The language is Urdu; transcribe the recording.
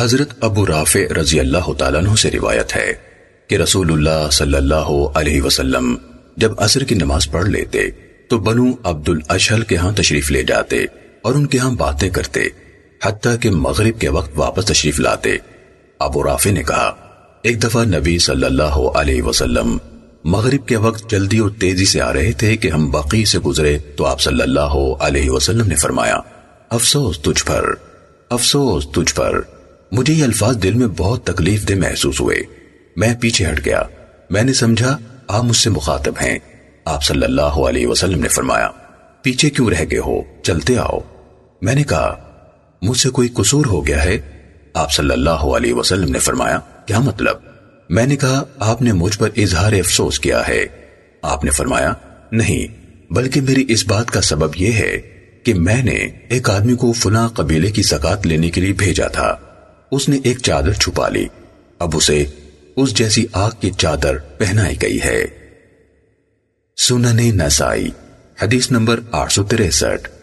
حضرت ابو رافع رضی اللہ تعالیٰ عنہ سے روایت ہے کہ رسول اللہ صلی اللہ علیہ وسلم جب عصر کی نماز پڑھ لیتے تو بنو عبد الاشل کے ہاں تشریف لے جاتے اور ان کے ہاں باتیں کرتے، حتیٰ کہ مغرب کے وقت واپس تشریف لاتے۔ ابو رافع نے کہا، ایک دفعہ نبی صلی اللہ علیہ وسلم مغرب کے وقت جلدی اور تیزی سے آ رہے تھے کہ ہم باقی سے گزرے تو آپ صلی اللہ علیہ وسلم نے فرمایا، افسوس تجھ پر، افسوس تجھ پر۔ مجھے یہ الفاظ دل میں بہت تکلیف دہ محسوس ہوئے۔ میں پیچھے ہٹ گیا۔ میں نے سمجھا، آپ مجھ سے مخاطب ہیں۔ آپ صلی اللہ علیہ وسلم نے فرمایا، پیچھے کیوں رہ گئے ہو؟ چلتے آؤ۔ میں نے کہا، مجھ سے کوئی قصور ہو گیا ہے؟ آپ صلی اللہ علیہ وسلم نے فرمایا، کیا مطلب؟ میں نے کہا، آپ نے مجھ پر اظہار افسوس کیا ہے۔ آپ نے فرمایا، نہیں، بلکہ میری اس بات کا سبب یہ ہے کہ میں نے ایک آدمی کو فلاں قبیلے کی زکات لینے کے لیے بھیجا تھا۔ اس نے ایک چادر چھپا لی۔ اب اسے اس جیسی آگ کی چادر پہنائی گئی ہے۔ سنن نسائی، حدیث نمبر آٹھ سو تریسٹھ۔